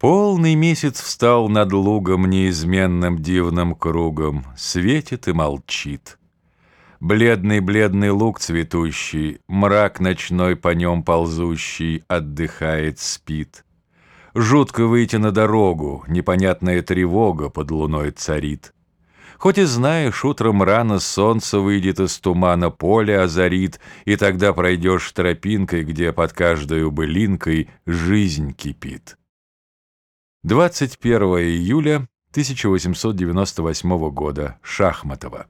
Полный месяц встал над лугом Неизменным дивным кругом, Светит и молчит. Бледный-бледный луг цветущий, Мрак ночной по нем ползущий, Отдыхает, спит. Жутко выйти на дорогу, Непонятная тревога под луной царит. Хоть и знаешь, утром рано солнце выйдет из тумана, поле озарит, и тогда пройдешь тропинкой, где под каждой былинкой жизнь кипит. 21 июля 1898 года. Шахматова.